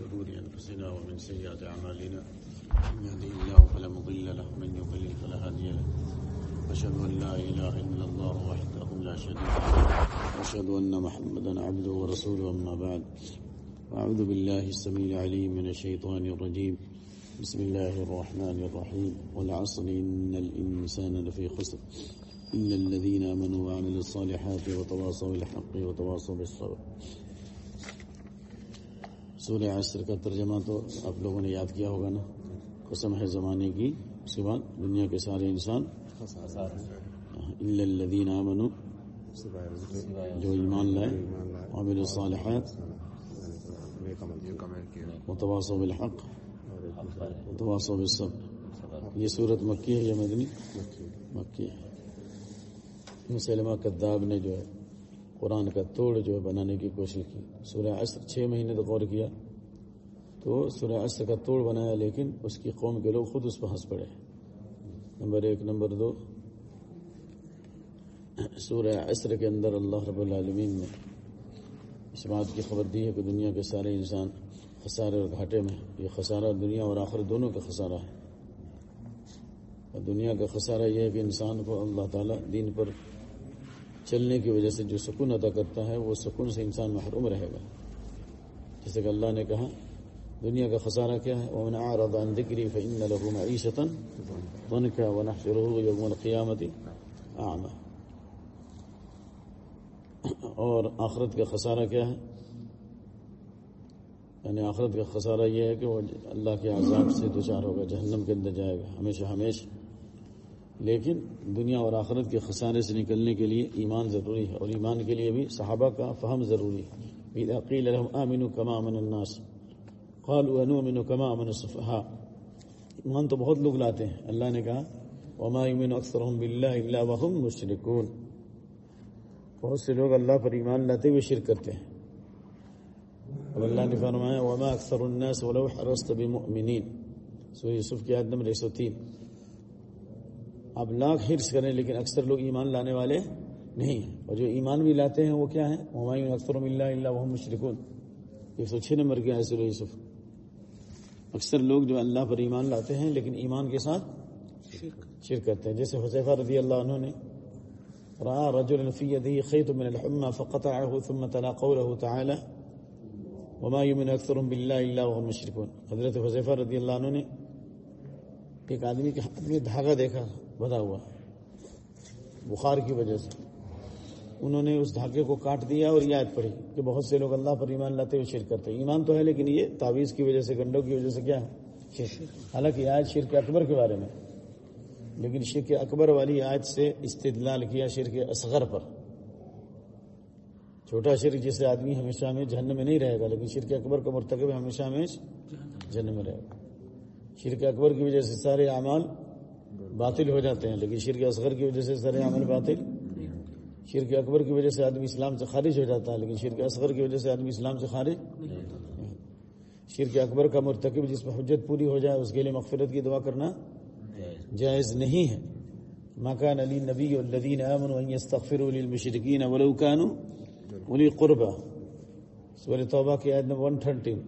شرور أنفسنا ومن سيئات أعمالنا من يهده الله فلا مضل له ومن يضلل فلا هادي له. أشهد أن لا إله إلا الله وحده لا شريك له. وأشهد أن محمدا عبده ورسوله، أما بعد. أعوذ بالله السميع العليم من الشيطان الرجيم. بسم الله الرحمن الرحيم. والعصر إن الإنسان لفي خسر. إلا الذين آمنوا وعملوا الصالحات وتواصوا بالحق وتواصوا بالصبر. سورہ عصر کا ترجمہ تو آپ لوگوں نے یاد کیا ہوگا نا؟ قسم ہے زمانے کی اس کے بعد دنیا کے سارے انسان۔ الا الذین آمنوا، جو ایمان لائے عامل الصالحات متواصوا بالحق متواصوا بالصبر۔ یہ صورت مکی ہے یا مدنی؟ مکی ہے۔ مسلمہ کداب نے جو ہے قرآن کا توڑ جو ہے بنانے کی کوشش کی۔ سورہ عصر چھ مہینے تک غور کیا۔ تو سورہ عصر کا توڑ بنایا لیکن اس کی قوم کے لوگ خود اس پہ ہنس پڑے۔ نمبر ایک، نمبر دو۔ سورہ عصر کے اندر اللہ رب العالمین نے اس بات کی خبر دی ہے کہ دنیا کے سارے انسان خسارے اور گھاٹے میں یہ خسارہ دنیا اور آخر دونوں کا خسارہ ہے۔ اور دنیا کا خسارہ یہ ہے کہ انسان کو اللہ تعالیٰ دین پر چلنے کی وجہ سے جو سکون ادا کرتا ہے، وہ سکون سے انسان محروم رہے گا۔ جیسے کہ اللہ نے کہا، دنیا کا خسارہ کیا ہے؟ ومن اعرض عن ذکری فإن له معیشة ضنکا ونحشره یوم القیامت اعمى اور آخرت کا خسارہ کیا ہے؟ یعنی آخرت کا خسارہ یہ ہے کہ وہ اللہ کے عذاب سے دوچار ہوگا، جہنم کے اندر جائے گا، ہمیشہ ہمیشہ۔ لیکن دنیا اور آخرت کے خسارے سے نکلنے کے لیے ایمان ضروری ہے اور ایمان کے لیے بھی صحابہ کا فہم ضروری ہے۔ عقیل امن کما امن الناس قال انو کما امن صفحا ایمان تو بہت لوگ لاتے ہیں۔ اللہ نے کہا، وما امن اکثر بلّہ اللہ وحم مشرقون بہت سے لوگ اللہ پر ایمان لاتے ہوئے شرک کرتے ہیں۔ اب اللہ نے فرمایا، وما اکثر الناس ولو حرصت بمؤمنین۔ سورہ یوسف کی آیت نمبر 103 آپ لاکھ حرص کریں لیکن اکثر لوگ ایمان لانے والے نہیں ہیں۔ اور جو ایمان بھی لاتے ہیں وہ کیا ہیں؟ ہمایوں اکثر اللہ اللہ وہ مشرقن ایک سو چھ نمبر کے سورہ یوسف۔ اکثر لوگ جو اللہ پر ایمان لاتے ہیں لیکن ایمان کے ساتھ شرک کرتے ہیں۔ جیسے حسیفہ رضی اللہ عنہ نے رأى رجلا في يده خيط من الحمى فقطعه ثم تلا قوله تعالى وما يؤمن اكثرهم بالله الا وهم مشركون حضرت حذیفہ رضی اللہ عنہ نے ایک آدمی کے ہاتھ میں دھاگا دیکھا۔ بدا ہوا بخار کی وجہ سے۔ انہوں نے اس دھاگے کو کاٹ دیا اور یہ آیت پڑھی کہ بہت سے لوگ اللہ پر ایمان لاتے ہوئے شرک کرتے ہیں۔ ایمان تو ہے لیکن یہ تعویذ کی وجہ سے، گنڈوں کی وجہ سے کیا ہے؟ حالانکہ آیت شرک اکبر کے بارے میں لیکن شرک اکبر والی آیت سے استدلال کیا شرک اصغر پر۔ چھوٹا شرک جسے آدمی ہمیشہ میں جہنم میں نہیں رہے گا، لیکن شرک اکبر کا مرتکب ہمیشہ میں جہنم میں رہے گا۔ شرک اکبر کی وجہ سے سارے اعمال باطل ہو جاتے ہیں، لیکن شرک اصغر کی وجہ سے سارے عمل باطل، شرک اکبر کی وجہ سے آدمی اسلام سے خارج ہو جاتا ہے، لیکن شرک اصغر کی وجہ سے آدمی اسلام سے خارج شرک اکبر کا مرتکب جس میں حجت پوری ہو جائے، اس کے لیے مغفرت کی دعا کرنا جائز نہیں ہے۔ مکان علی نبی الدین امن استغفر للمشرکین ولو كانوا ولی قربا۔ سورہ توبہ کی آیت نمبر 130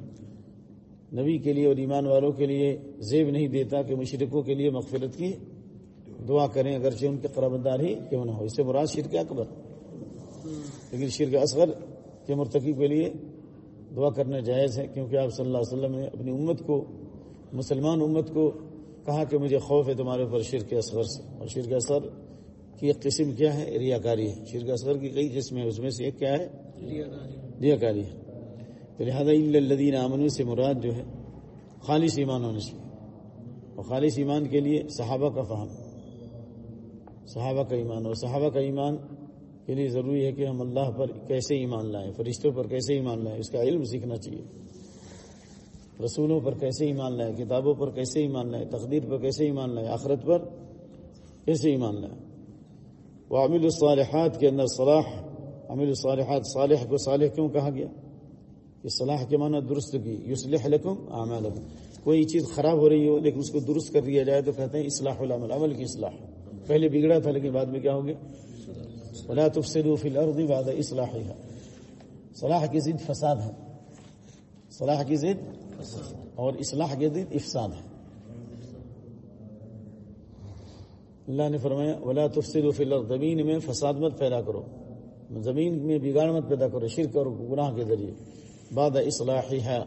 نبی کے لیے اور ایمان والوں کے لیے زیب نہیں دیتا کہ مشرقوں کے لیے مغفرت کی دعا کریں، اگرچہ ان کے قربدار ہی کیوں نہ ہو۔ اس سے مراد شرک اکبر۔ لیکن شرک اصغر کے مرتکب کے لیے دعا کرنا جائز ہے، کیونکہ آپ صلی اللہ علیہ وسلم نے اپنی امت کو، مسلمان امت کو کہا کہ مجھے خوف ہے تمہارے اوپر شرک اصغر سے۔ اور شرک اصغر کی ایک قسم کیا ہے؟ ریاکاری۔ ہے شرک اصغر کی کئی قسم ہے اس میں سے ایک کیا ہے؟ ریاکاری۔ ہے تو لہٰذا الدین امن سے مراد جو ہے، خالص ایمان ہونا چاہیے۔ اور خالص ایمان کے لیے صحابہ کا فہم۔ صحابہ کا ایمان۔ اور صحابہ کا ایمان کے لیے ضروری ہے کہ ہم اللہ پر کیسے ایمان لائیں، فرشتوں پر کیسے ایمان لائیں، اس کا علم سیکھنا چاہیے۔ رسولوں پر کیسے ایمان لائیں، کتابوں پر کیسے ایمان لائیں، تقدیر پر کیسے ایمان لائیں، آخرت پر کیسے ایمان لائیں۔ وہ عامل الصالحات، کے اندر صلاح عامل الصالحات، صالح کو صالح کیوں کہا گیا؟ کہ صلاح کے معنی درست کی یوسلح لکم اعمالکم۔ کوئی چیز خراب ہو رہی ہو لیکن اس کو درست کر دیا جائے تو کہتے ہیں اصلاح العمل، عمل کی اصلاح۔ پہلے بگڑا تھا لیکن بعد میں کیا ہو گیا؟ تفسدوا الارض بعد اصلاحها صلاح کی ضد فساد ہے۔ صلاح کی ضد اور اصلاح کے دن افساد ہے۔ اللہ نے فرمایا، ولا تفصیل فی الارض زمین میں فساد مت پیدا کرو۔ زمین میں بگاڑ مت پیدا کرو، شرک اور گناہ کے ذریعے۔ بعد اصلاحی ہے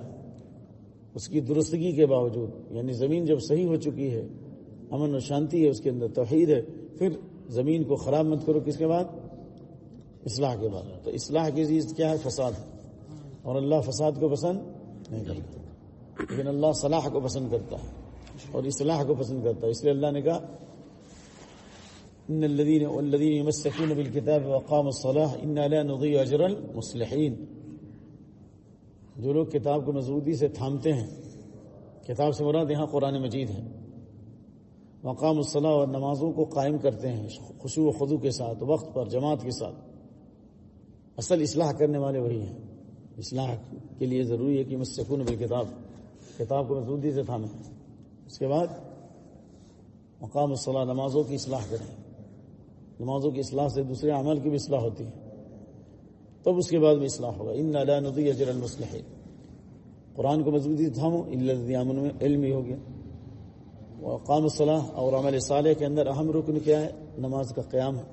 اس کی درستگی کے باوجود یعنی زمین جب صحیح ہو چکی ہے، امن و شانتی ہے، اس کے اندر توحید ہے، پھر زمین کو خراب مت کرو کس کے بعد؟ اصلاح کے بعد۔ تو اصلاح کی چیز کیا ہے؟ فساد۔ اور اللہ فساد کو پسند نہیں کرتا۔ لیکن اللہ صلاح کو پسند کرتا ہے۔ اور اصلاح کو پسند کرتا ہے۔ اس لیے اللہ نے کہا، ان الذين والذين يمسكون بالكتاب وقاموا الصلاه ان لا نضيع اجر المصلحين. جو لوگ کتاب کو مضبوطی سے تھامتے ہیں، کتاب سے مراد یہاں قرآن مجید ہے۔ مقام الصلاح اور نمازوں کو قائم کرتے ہیں خوشو و خدو کے ساتھ، وقت پر، جماعت کے ساتھ۔ اصل اصلاح کرنے والے وہی ہیں۔ اصلاح کے لیے ضروری ہے کہ مستقون بھی کتاب کتاب کو مضبوطی سے تھامیں۔ اس کے بعد مقام الصلاح نمازوں کی اصلاح کریں۔ نمازوں کی اصلاح سے دوسرے عمل کی بھی اصلاح ہوتی ہے۔ تب اس کے بعد بھی اصلاح ہوگا۔ ان نالا ندی اجر المسلح قرآن کو مضبوطی تھامو اللہ میں علم ہی ہو گیا۔ قام الصلاح اور عمل صالح کے اندر اہم رکن کیا ہے؟ نماز کا قیام ہے۔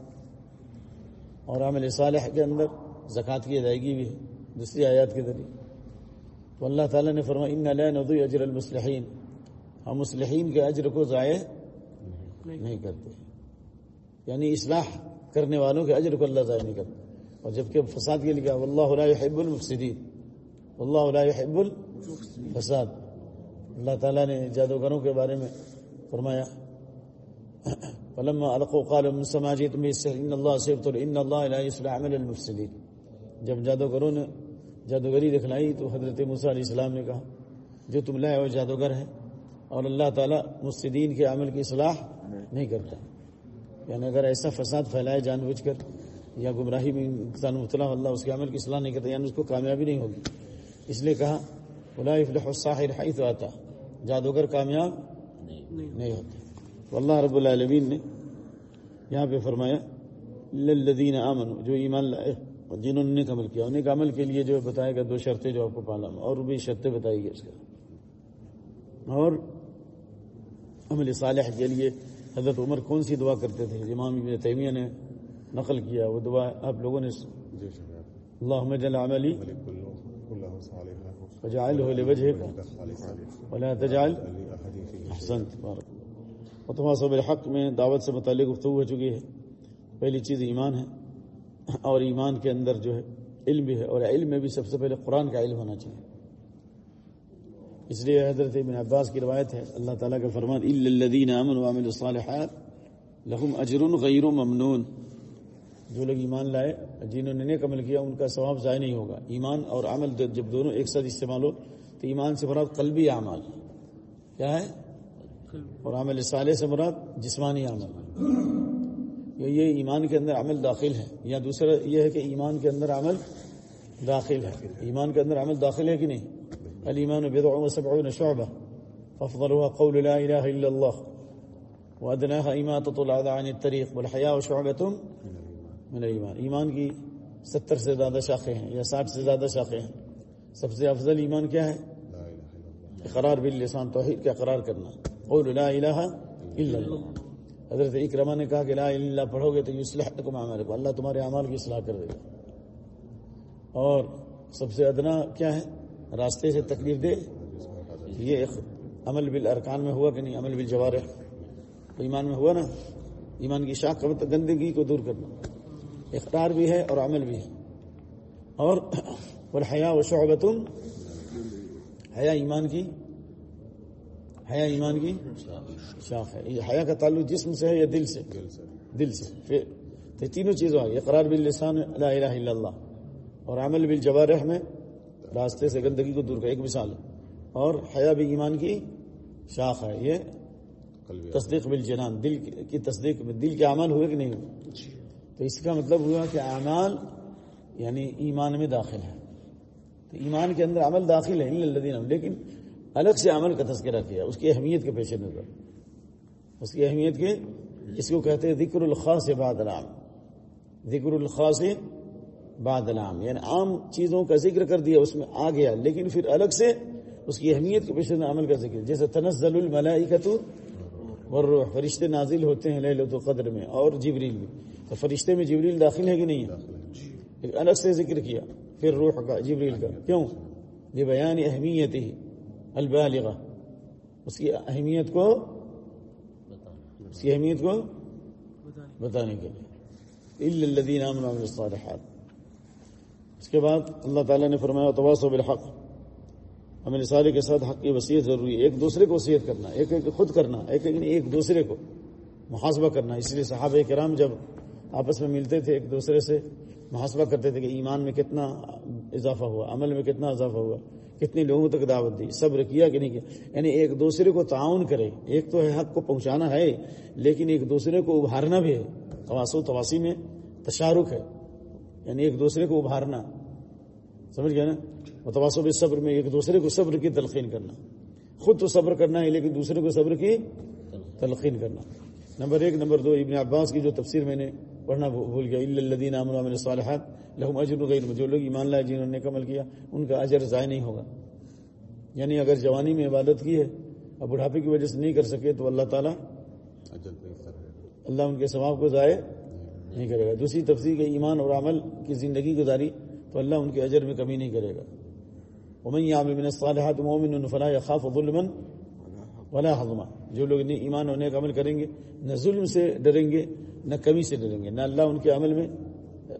اور عمل صالح کے اندر زکوٰۃ کی ادائیگی بھی ہے، دوسری آیات کے ذریعے۔ تو اللہ تعالیٰ نے فرمایا ان علیہ ندی اجر المسلحین ہم مسلحین کے اجر کو ضائع نہیں کرتے۔ یعنی اصلاح کرنے والوں کے اجر کو اللہ ضائع نہیں کرتا۔ اور جبکہ فساد کے لکھا اللہ حب المفسدین اللہ حب الفساد۔ اللہ تعالیٰ نے جادوگروں کے بارے میں فرمایا، فلما القوا قال من سماجيت ان الله سيبت ان الله لا يصلح عمل المفسدين جب جادوگروں نے جادوگری دکھلائی، تو حضرت موسیٰ علیہ السلام نے کہا، جو تم لائے وہ جادوگر ہیں، اور اللہ تعالیٰ مفسدین کے عمل کی اصلاح نہیں کرتا۔ یعنی اگر ایسا فساد پھیلائے جان بوجھ کر یا گمراہی میں انسان مبتلا اللہ اس کے عمل کی اصلاح نہیں کرتا یعنی اس کو کامیابی نہیں ہوگی۔ اس لیے کہا الساحر حیث آتا۔ جادوگر کامیاب نہیں ہوتے۔ اللہ رب العالمین نے یہاں پہ فرمایا للذین آمن جو ایمان لائے جنہوں نے عمل کیا انہیں عمل کے لیے جو بتائے گا دو شرطیں جو آپ کو پالا اور بھی شرطیں بتائی گئی اس کا اور عمل صالح کے لیے حضرت عمر کون سی دعا کرتے تھے؟ امام ابن تیمیہ نے نقل کیا وہ دعا آپ لوگوں نے جل عملی وجعله لوجهك ولا تجعل احسنت بارك وتواصوا بالحق میں دعوت سے متعلق گفتگو ہو چکی ہے۔ پہلی چیز ایمان ہے اور ایمان کے اندر جو ہے علم بھی ہے اور علم میں بھی سب سے پہلے قرآن کا علم ہونا چاہیے۔ اس لیے حضرت ابن عباس کی روایت ہے اللہ تعالیٰ کا فرمان الدین امن وامل الصالحات لہم اجر غیر ممنون۔ جو لوگ ایمان لائے، جنہوں نے نیک عمل کیا، ان کا ثواب ضائع نہیں ہوگا۔ ایمان اور عمل جب دونوں ایک ساتھ استعمال ہو، تو ایمان سے مراد قلبی اعمال۔ کیا ہے؟ اور عمل صالح سے مراد جسمانی عمل۔ یہ ایمان کے اندر عمل داخل ہے، یا دوسرا یہ ہے کہ ایمان کے اندر عمل داخل ہے۔ ایمان کے اندر عمل داخل ہے کہ نہیں؟ المان بضع وسبعون شعبة أفضلها قول لا إله إلا الله وأدناها إماتة الأذى عن الطريق والحياء من ایمان۔ ایمان کی ستر سے زیادہ شاخیں ہیں یا ساٹھ سے زیادہ شاخیں ہیں۔ سب سے افضل ایمان کیا ہے؟ اقرار باللسان توحید کا اقرار کرنا۔ قول لا الہ الا اللہ۔ حضرت اکرما نے کہا کہ لا الہ اللہ پڑھو گے تو یصلح لکم اعمالکم۔ اللہ تمہارے اعمال کی اصلاح کر دے گا۔ اور سب سے ادنا کیا ہے؟ راستے سے تکلیف دے۔ یہ عمل بالارکان میں ہوا کہ نہیں؟ عمل بالجوارح۔ ایمان میں ہوا نا؟ ایمان کی شاخ کا گندگی کو دور کرنا۔ اقرار بھی ہے اور عمل بھی ہے۔ اور حیا و شعبت حیا ایمان کی حیا ایمان کی شاخ ہے۔ یہ حیا کا تعلق جسم سے ہے یا دل سے؟ دل سے۔ پھر تو تینوں چیزوں آگئی اقرار باللسان لا الہ الا اللہ۔ اور عمل بالجوارح میں راستے سے گندگی کو دور کر ایک مثال۔ ہے اور حیا بھی ایمان کی شاخ ہے۔ یہ تصدیق بالجنان۔ دل کی تصدیق میں دل کے اعمال ہوئے کہ نہیں ہوئے؟ تو اس کا مطلب ہوا کہ اعمال یعنی ایمان میں داخل ہے تو ایمان کے اندر عمل داخل ہے اللہ لیکن الگ سے عمل کا تذکرہ کیا، اس کی اہمیت کے پیش نظر۔ اس کی اہمیت کے اس کو کہتے ہیں ذکر الخاص بعد العام۔ ذکر الخاص بعد العام یعنی عام چیزوں کا ذکر کر دیا، اس میں آ گیا، لیکن پھر الگ سے اس کی اہمیت کے پیچھے عمل کا ذکر۔ جیسے تنزل الملائکت والروح، فرشتے نازل ہوتے ہیں لیلت القدر میں اور جبریل بھی۔ تو فرشتے میں جبریل داخل ہے کہ نہیں ہے؟ الگ سے ذکر کیا پھر روح کا جبریل کا۔ کیوں؟ یہ بیان اہمیت ہی البالغہ۔ اس کی اہمیت کو اس کی اہمیت کو بتانے۔ کے لیے۔ الدین الصالحات۔ اس کے بعد اللہ تعالیٰ نے فرمایا تواس و بالحق۔ ہمیں رسالے کے ساتھ حق کی وصیت ضروری ہے۔ ایک دوسرے کو وصیت کرنا ایک ایک خود کرنا ایک ایک ایک دوسرے کو محاسبہ کرنا۔ اس لیے صحابہ کرام جب آپس میں ملتے تھے، ایک دوسرے سے محاسبہ کرتے تھے کہ ایمان میں کتنا اضافہ ہوا، عمل میں کتنا اضافہ ہوا کتنے لوگوں تک دعوت دی، صبر کیا کہ نہیں کیا؟ یعنی ایک دوسرے کو تعاون کرے، ایک تو ہے حق کو پہنچانا ہے، لیکن ایک دوسرے کو ابھارنا بھی ہے۔ تواسو تواسی میں تشارک ہے۔ یعنی ایک دوسرے کو ابھارنا۔ سمجھ گیا نا؟ متواسب صبر میں، ایک دوسرے کو صبر کی تلقین کرنا۔ خود تو صبر کرنا ہے، لیکن دوسرے کو صبر کی تلقین کرنا۔ نمبر ایک، نمبر دو، ابن عباس کی جو تفسیر میں نے پڑھنا بھول گیا الدین امن صالحات لہم اجر غیر جو لوگ ایمان لائے جنہوں نے کمل کیا ان کا اجر ضائع نہیں ہوگا۔ یعنی اگر جوانی میں عبادت کی ہے اور بڑھاپے کی وجہ سے نہیں کر سکے تو اللہ تعالیٰ اللہ ان کے ثواب کو ضائع نہیں کرے گا۔ دوسری تفسیر کے ایمان اور عمل کی زندگی گزاری تو اللہ ان کے اجر میں کمی نہیں کرے گا۔ امن من الصالحات مومن فلا يخاف ظلما ولا حظما جو لوگ ایمان ہونے کا عمل کریں گے نہ ظلم سے ڈریں گے نہ کمی سے ڈریں گے، نہ اللہ ان کے عمل میں،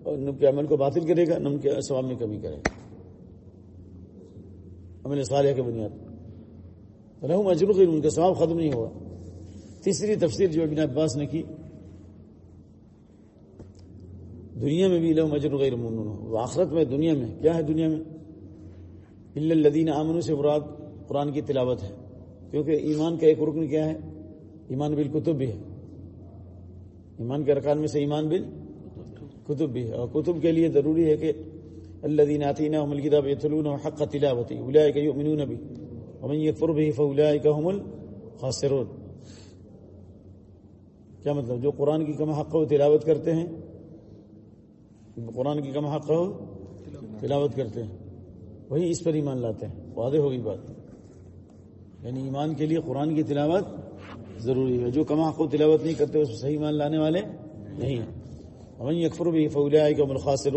ان کے عمل کو باطل کرے گا، نہ ان کے ثواب میں کمی کرے گا۔ عمل صالح کے بنیاد۔ رحم اجر ان کا ثواب ختم نہیں ہوا تیسری تفسیر جو ابن عباس نے کی، دنیا میں بھی لہم اجر غیر ممنون ہو آخرت میں، دنیا میں، کیا ہے دنیا میں؟ الدین امن سے مراد قرآن کی تلاوت ہے۔ کیونکہ ایمان کا ایک رکن کیا ہے؟ ایمان بل کتب بھی ہے۔ ایمان کے ارکان میں سے ایمان بل کتب بھی ہے۔ اور کتب کے لیے ضروری ہے کہ اللہ دین آتینہ حمل کتاب یتلون حق کا تلاوتی الا کا یؤمنون بھی ومن یکفر به فاولئک هم الخاسرون۔ کیا مطلب؟ جو قرآن کی کم حق و تلاوت کرتے ہیں، قرآن کی کم حق ہو تلاوت کرتے ہیں۔ وہی اس پر ایمان لاتے ہیں۔ وعدے ہوگی بات۔ یعنی ایمان کے لیے قرآن کی تلاوت ضروری ہے۔ جو کما کو تلاوت نہیں کرتے، اس صحیح ایمان لانے والے نہیں ہیں۔ وہیں اکفر بھی فولیا کا ملخاصر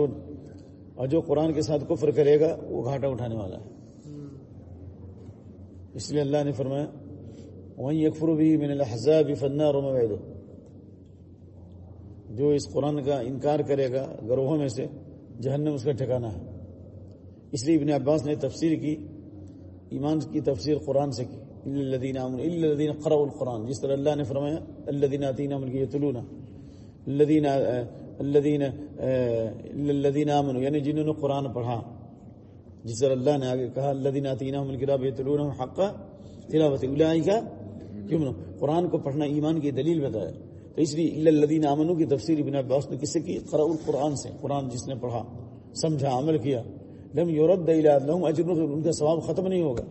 اور جو قرآن کے ساتھ کفر کرے گا، وہ گھاٹا اٹھانے والا ہے۔ اس لیے اللہ نے فرمایا وہیں اکفر بھی میں نے لہذا فنا جو اس قرآن کا انکار کرے گا گروہوں میں سے، جہنم اس کا ٹھکانا ہے۔ اس لیے ابن عباس نے تفسیر کی، ایمان کی تفسیر قرآن سے کی۔ الدین الدین قرا القرآن. جس طرح اللہ نے فرمایا الدین عطین امن کی طلوع الدین الدین الدین امن یعنی جنہوں نے قرآن پڑھا. جس طرح اللہ نے آگے کہا الدین عطین امن کی راب طلوع حق تلاوت الائی کا کیوں قرآن کو پڑھنا ایمان کی دلیل بتایا. تو اس لیے الدین امن کی تفسیر ابن عباس نے کس سے کی قرا القرآن سے، قرآن جس نے پڑھا، سمجھا، عمل کیا. لم یورد لہم اجر ان کا ثواب ختم نہیں ہوگا.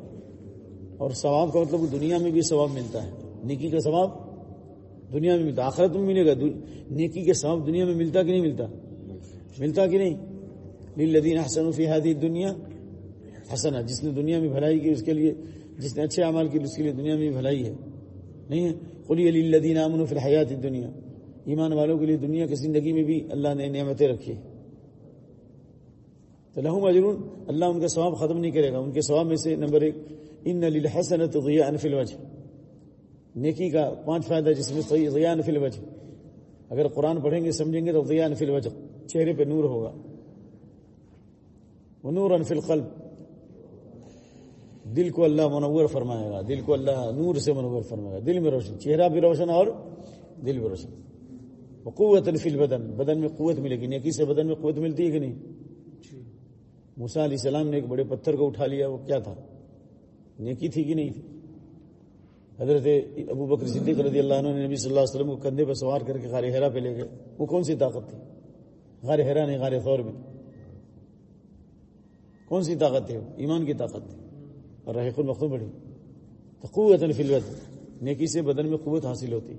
اور ثواب کا مطلب دنیا میں بھی ثواب ملتا ہے۔ نیکی کا ثواب دنیا میں ملتا آخرت میں ملے گا۔ نیکی کے ثواب دنیا میں ملتا کہ نہیں ملتا؟ ملتا کہ نہیں؟ لدین حسن فی حادی دنیا حسن جس نے دنیا میں بھلائی کی، اس کے لیے جس نے اچھے اعمال کی اس کے لیے دنیا میں بھی بھلائی ہے۔ نہیں ہے؟ قلی علی الدین امن فی الحیات دنیا ایمان والوں کے لیے دنیا کی زندگی میں بھی اللہ نے نعمتیں رکھی تو لہم اجرون، اللہ ان کا ثواب ختم نہیں کرے گا۔ ان کے ثواب میں سے نمبر ایک ان غیا انفل الوجہ نیکی کا پانچ فائدہ جس میں غیا انفل الوجہ۔ اگر قرآن پڑھیں گے سمجھیں گے تو انفل الوجہ۔ چہرے پہ نور ہوگا۔ وہ نور انفل قلب دل کو اللہ منور فرمائے گا۔ دل کو اللہ نور سے منور فرمائے گا۔ دل میں روشن چہرہ بھی روشن اور دل بھی روشن۔ قوت انفل بدن بدن میں قوت ملے گی۔ نیکی سے بدن میں قوت ملتی ہے کہ نہیں؟ موسا علیہ السلام نے ایک بڑے پتھر کو اٹھا لیا وہ کیا تھا؟ نیکی تھی کہ نہیں تھی؟ حضرت ابو بکر صدیق رضی اللہ عنہ نے نبی صلی اللہ علیہ وسلم کو کندھے پہ سوار کر کے غار ہیرا پہ لے گئے۔ وہ کون سی طاقت تھی؟ غار ہیرا نہیں، غار خور میں۔ کون سی طاقت تھی ایمان کی طاقت تھی۔ اور رحق المختو بڑھی تو قوت الفلوت، نیکی سے بدن میں قوت حاصل ہوتی۔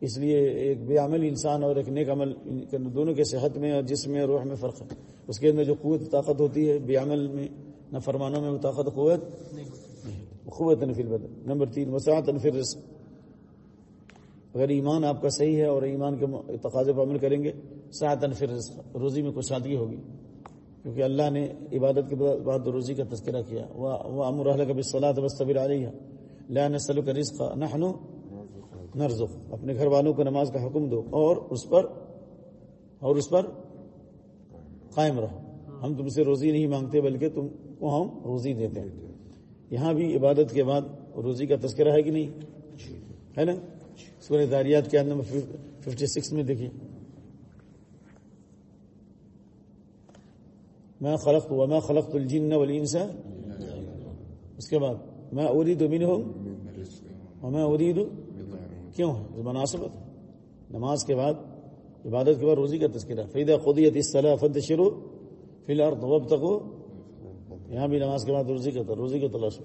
اس لیے ایک بے عمل انسان اور ایک نیک عمل دونوں کے صحت میں اور جسم میں روح میں فرق ہے۔ اس کے اندر جو قوت طاقت ہوتی ہے، بے عمل میں نہ فرمانوں میں طاقت قوت قوت نفی البدن. نمبر تین، وسعت نفی الرزق. اگر ایمان آپ کا صحیح ہے اور ایمان کے تقاضے پر عمل کریں گے، سعت نفی الرزق. روزی میں کچھ سادگی ہوگی. کیونکہ اللہ نے عبادت کے بعد روزی کا تذکرہ کیا. وہ امر کبھی صلاح وصطبر آ رہی لا نسلو کا رزق نحن نرزق. اپنے گھر والوں کو نماز کا حکم دو اور اس پر اور اس پر قائم رہو. ہم تم سے روزی نہیں مانگتے، بلکہ تم کو ہم روزی دیتے ہیں۔ یہاں بھی عبادت کے بعد روزی کا تذکرہ ہے کہ نہیں؟ ہے نا؟ سورہ داریات کے اندر ففٹی سکس میں دیکھیے میں خلق ہوا میں خلق الجن والانس۔ اس کے بعد میں ارید من ہوں اور میں ارید کیوں ہے؟ مناسبت نماز کے بعد، عبادت کے بعد روزی کا تذکرہ۔ فیدہ خودیت اس طرح فد شروع فی الحال وب یہاں بھی نماز کے بعد روزی کا روزی کا تلاش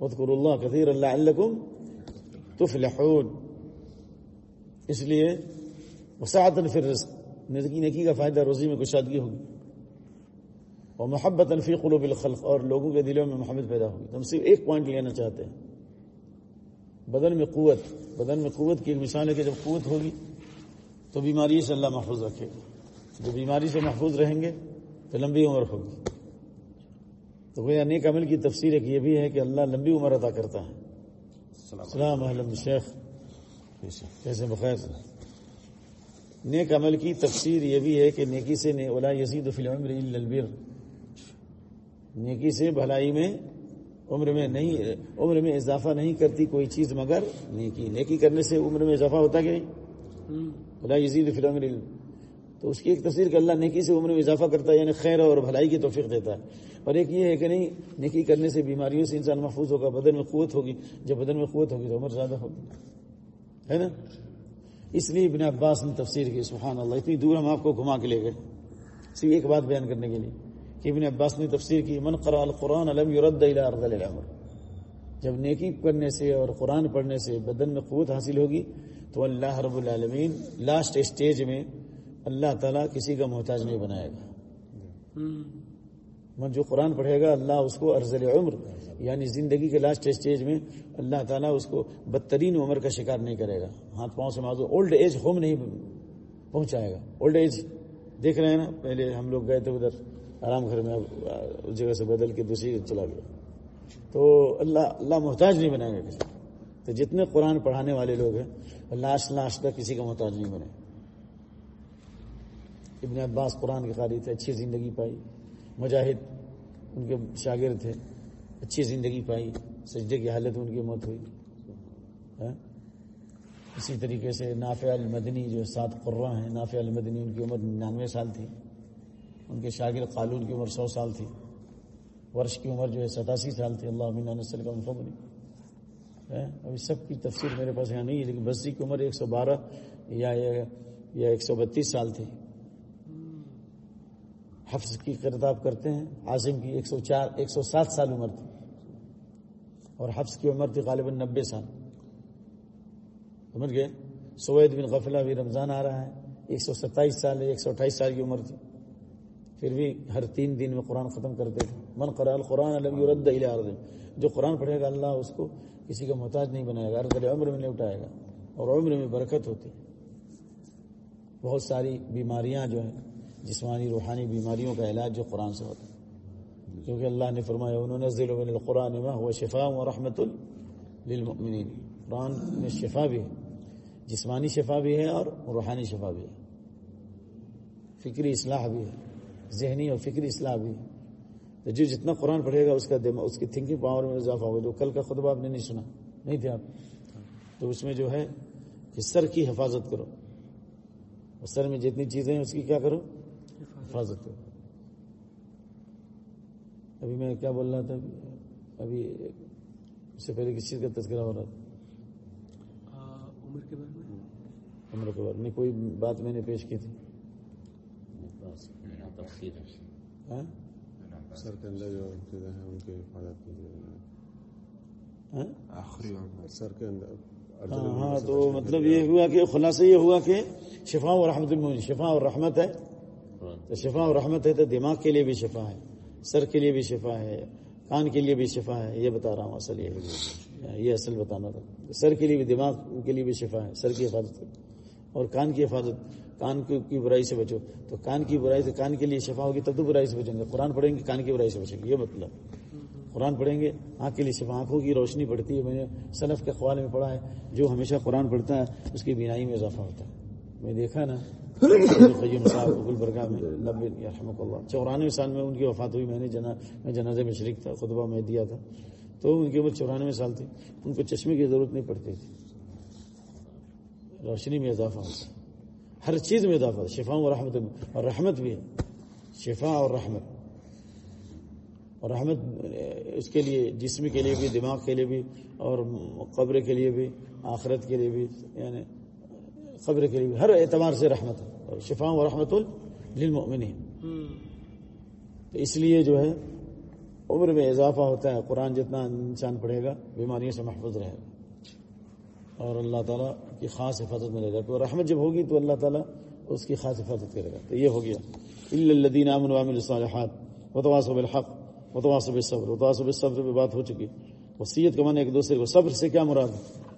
اذکر اللہ کثیر اللہ علکم تفلحون۔ اس لیے وسعت فی الرزق۔ نزکی نکی کا فائدہ روزی میں کشادگی ہوگی۔ اور محبت فی قلوب الخلق۔ اور لوگوں کے دلوں میں محبت پیدا ہوگی۔ تو ہم صرف ایک پوائنٹ لینا چاہتے ہیں۔ بدن میں قوت۔ بدن میں قوت کی ایک مثال ہے کہ جب قوت ہوگی تو بیماری سے اللہ محفوظ رکھے گا۔ جو بیماری سے محفوظ رہیں گے تو لمبی عمر ہوگی۔ تو کوئی نیک عمل کی تفسیر ایک یہ بھی ہے کہ اللہ لمبی عمر عطا کرتا ہے۔ السلام علیکم۔ شیخ کیسے بخیر۔ نیک عمل کی تفسیر یہ بھی ہے کہ نیکی سے اولا یزید فلم البر۔ نیکی سے بھلائی میں عمر میں نہیں عمر میں اضافہ نہیں کرتی کوئی چیز مگر نیکی۔ نیکی کرنے سے عمر میں اضافہ ہوتا کہ نہیں؟ بلا یزید فلم تو اس کی ایک تصویر کہ اللہ نیکی سے عمر میں اضافہ کرتا ہے یعنی خیر اور بھلائی کی توفیق دیتا ہے۔ اور ایک یہ ہے کہ نہیں، نیکی کرنے سے بیماریوں سے انسان محفوظ ہوگا، بدن میں قوت ہوگی۔ جب بدن میں قوت ہوگی تو عمر زیادہ ہوگی۔ ہے نا؟ اس لیے ابن عباس نے تفسیر کی سبحان اللہ اتنی دور ہم آپ کو گھما کے لے گئے۔ صرف ایک بات بیان کرنے کے لیے کہ ابن عباس نے تفسیر کی، من قرآ القرآن علم یورد ارد العمر جب نیکی کرنے سے اور قرآن پڑھنے سے بدن میں قوت حاصل ہوگی تو اللہ رب العالمین لاسٹ اسٹیج میں اللہ تعالیٰ کسی کا محتاج نہیں بنائے گا۔ من جو قرآن پڑھے گا، اللہ اس کو ارزل عمر یعنی زندگی کے لاسٹ اسٹیج میں اللہ تعالیٰ اس کو بدترین عمر کا شکار نہیں کرے گا۔ ہاتھ پاؤں سے معذور اولڈ ایج ہوم نہیں پہنچائے گا۔ اولڈ ایج دیکھ رہے ہیں نا، پہلے ہم لوگ گئے تھے ادھر، آرام گھر میں اس جگہ سے بدل کے دوسری چلا گیا۔ تو اللہ اللہ محتاج نہیں بنائے گا کسی۔ تو جتنے قرآن پڑھانے والے لوگ ہیں لاسٹ لاسٹ تک کسی کا محتاج نہیں بنے۔ ابن عباس قرآن کے قاری تھے، اچھی زندگی پائی۔ مجاہد ان کے شاگرد تھے، اچھی زندگی پائی، سجدے کی حالت میں ان کی موت ہوئی ہاں؟ اسی طریقے سے نافع المدنی جو سات قرہ ہیں، نافع المدنی ان کی عمر ننانوے سال تھی، ان کے شاگرد قالون کی عمر سو سال تھی، ورش کی عمر جو ہے ستاسی سال تھی اللہ امین نسل کا مفق نہیں ابھی سب کی تفصیل میرے پاس یہاں نہیں ہے، لیکن بسی کی عمر ایک سو بارہ یا ایک سو بتیس سال تھی۔ حفظ کی کرتاب کرتے ہیں۔ عاصم کی ایک سو چار، ایک سو سات سال عمر تھی۔ اور حفظ کی عمر تھی غالباً نبے سال۔ سمجھ گئے؟ سوید بن غفلہ بھی رمضان آ رہا ہے۔ ایک سو ستائیس سال ایک سو اٹھائیس سال کی عمر تھی۔ پھر بھی ہر تین دن میں قرآن ختم کرتے تھے۔ من قرآن قرآن رد جو قرآن پڑھے گا اللہ، اس کو کسی کا محتاج نہیں بنائے گا۔ ارد عمر میں نہیں اٹھائے گا۔ اور عمر میں برکت ہوتی ہے۔ بہت ساری بیماریاں جو ہیں جسمانی روحانی بیماریوں کا علاج جو قرآن سے ہوتا ہے۔ کیونکہ اللہ نے فرمایا انہوں نے قرآن وہ شفا و رحمت للمؤمنین قرآن میں شفا بھی ہے، جسمانی شفا بھی ہے اور روحانی شفا بھی ہے۔ فکری اصلاح بھی ہے، ذہنی اور فکری اصلاح بھی ہے۔ تو جو جتنا قرآن پڑھے گا، اس کا دماغ، اس کی تھنکنگ پاور میں اضافہ ہوگا۔ جو کل کا خطبہ آپ نے نہیں سنا، نہیں تھے آپ۔ تو اس میں جو ہے کہ سر کی حفاظت کرو۔ سر میں جتنی چیزیں ہیں، اس کی کیا کرو؟ حفاظت کرو ابھی میں کیا بول رہا تھا؟ ابھی اس سے پہلے کس چیز کا تذکرہ ہو رہا تھا؟ عمر کے بارے میں؟ عمر کے بارے میں۔ کوئی بات میں نے پیش کی تھی۔ ہاں؟ سر کے اندر جو چیزیں ہیں ان کی حفاظت ہاں؟ سر کے اندر ہاں ہاں تو مطلب یہ ہوا کہ خلاصہ یہ ہوا کہ شفا و رحمت شفا اور رحمت ہے۔ تو شفا اور رحمت ہے تو دماغ کے لیے بھی شفا ہے، سر کے لیے بھی شفا ہے، کان کے لیے بھی شفا ہے، یہ بتا رہا ہوں اصل یہ ہے۔ یہ اصل بتانا تھا۔ سر کے لیے بھی، دماغ کے لیے بھی شفا ہے، سر کی حفاظت۔ اور کان کی حفاظت، کان کی برائی سے بچو۔ تو کان کی برائی سے کان کے لیے شفا ہوگی تب تو برائی سے بچیں گے۔ قرآن پڑھیں گے، کان کی برائی سے بچیں گے، یہ مطلب۔ قرآن پڑھیں گے، آنکھ کے لیے شفا، آنکھوں کی روشنی پڑتی ہے۔ میں نے صنف کے اخبار میں پڑھا ہے، جو ہمیشہ قرآن پڑھتا ہے، اس کی بینائی میں اضافہ ہوتا ہے۔ میں دیکھا نا قیم صاحب میں رحمۃ اللہ۔ چورانوے سال میں ان کی وفات ہوئی، میں نے جنا، میں جنازے میں شریک تھا، خطبہ میں دیا تھا۔ تو ان کی عمر چورانوے سال تھی۔ ان کو چشمے کی ضرورت نہیں پڑتی تھی۔ روشنی میں اضافہ ہوتا ہر چیز میں اضافہ شفا و رحمت اور رحمت بھی ہے۔ شفا اور رحمت۔ اور رحمت، اس کے لیے، جسم کے لیے بھی، دماغ کے لیے بھی، اور قبر کے لیے بھی، آخرت کے لیے بھی یعنی قبر کے لیے ہر اعتبار سے رحمت ہے اور شفا و رحمت للمؤمنین۔ تو اس لیے جو ہے، عمر میں اضافہ ہوتا ہے، قرآن جتنا انسان پڑھے گا، بیماریوں سے محفوظ رہے گا۔ اور اللہ تعالیٰ کی خاص حفاظت میں رہے گا تو رحمت جب ہوگی تو اللہ تعالیٰ اس کی خاص حفاظت کرے گا۔ تو یہ ہو گیا۔ الدین امن وامل الصالحات وتواصب الحق وتواصب الصبر وتواصب الصبر پہ بات ہو چکی وصیت کا معنی ایک دوسرے کو، صبر سے کیا مراد ہے؟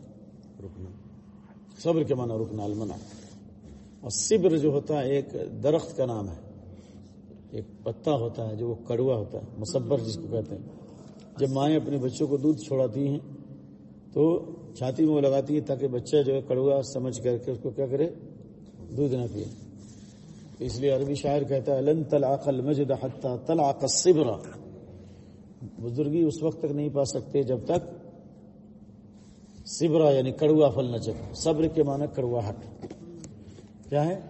صبر کے معنی رکنا المنا اور صبر جو ہوتا ہے، ایک درخت کا نام ہے۔ ایک پتا ہوتا ہے جو وہ کڑوا ہوتا ہے، مصبر جس کو کہتے ہیں۔ جب مائیں اپنے بچوں کو دودھ چھوڑاتی ہیں، تو چھاتی میں وہ لگاتی ہے تاکہ بچہ جو ہے کڑوا سمجھ کر کے اس کو کیا کرے، دودھ نہ پیے۔ اس لیے عربی شاعر کہتا ہے، لن تلعق المجد حتى تلعق الصبر. بزرگی اس وقت تک نہیں پا سکتے، جب تک سبرا یعنی کڑوا پھل نہ چکے صبر کے معنی کڑوا ہٹ۔ کیا ہے؟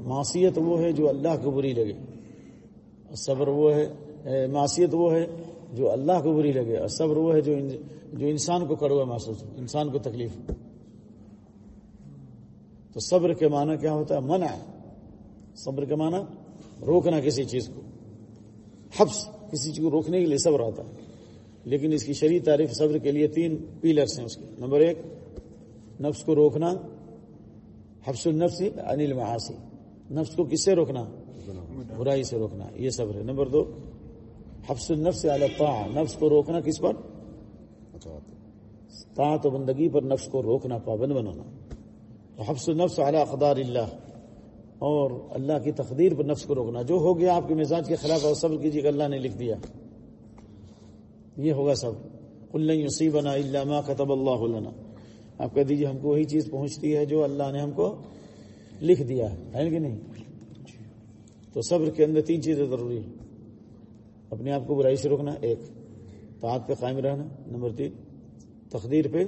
معصیت وہ ہے جو اللہ کو بری لگے۔ اور صبر وہ ہے معصیت وہ ہے جو اللہ کو بری لگے۔ اور صبر وہ ہے جو ان- جو انسان کو کڑوا محسوس ہو انسان کو تکلیف۔ ہو تو صبر کے معنی کیا ہوتا ہے؟ منع۔ صبر کے معنی روکنا کسی چیز کو۔ حبس، کسی چیز کو روکنے کے لیے صبر آتا ہے۔ لیکن اس کی شریع تعریف صبر کے لیے تین پیلرس ہیں اس کے۔ نمبر ایک، نفس کو روکنا، حبس النفس عن المعاصی۔ نفس کو کس سے روکنا؟ برائی سے روکنا، یہ صبر ہے۔ نمبر دو، حبس النفس علی الطاعہ۔ نفس کو روکنا کس پر؟ طاعت و بندگی پر نفس کو روکنا، پابند بنانا۔ حبس النفس علی اقدار اللہ۔ اور اللہ کی تقدیر پر نفس کو روکنا۔ جو ہو گیا آپ کے مزاج کے خلاف اور صبر کیجیے کہ اللہ نے لکھ دیا۔ یہ ہوگا سب۔ کل یصیبنا الا ما اللہ لنا۔ آپ کہہ دیجیے ہم کو وہی چیز پہنچتی ہے جو اللہ نے ہم کو لکھ دیا ہے۔ کہ نہیں؟ تو صبر کے اندر تین چیزیں ضروری ہیں۔ اپنے آپ کو برائی سے روکنا، ایک، طاعت پہ قائم رہنا، نمبر تین، تقدیر پہ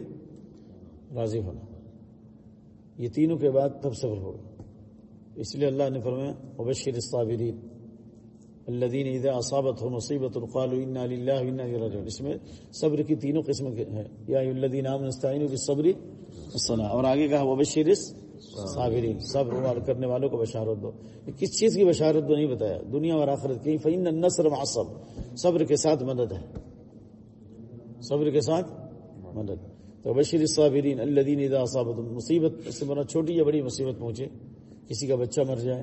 راضی ہونا۔ یہ تینوں کے بعد تب صبر ہوگا۔ اس لیے اللہ نے فرمایا، وبشر الصابرین الذين اذا اصابتهم مصیبت قالوا انا لله وانا راجعون. اس میں صبر کی تینوں قسم کے ہیں. یا ایھا الذين امنوا استعینوا بالصبر والصلاة. اور آگے کہا وبشر الصابرین. صبر والے کرنے والوں کو بشارت دو. کس چیز کی بشارت دو؟ نہیں بتایا. دنیا اور آخرت کی. فإن النصر مع الصبر. صبر کے ساتھ مدد ہے. صبر کے ساتھ مدد. تو بشیر الصابرین الذین اذا اصابتهم مصیبت، اس سے مراد چھوٹی یا بڑی مصیبت پہنچے، کسی کا بچہ مر جائے